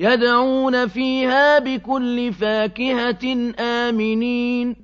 يَدْعُونَ فِيهَا بِكُلِّ فَاكِهَةٍ آمِنِينَ.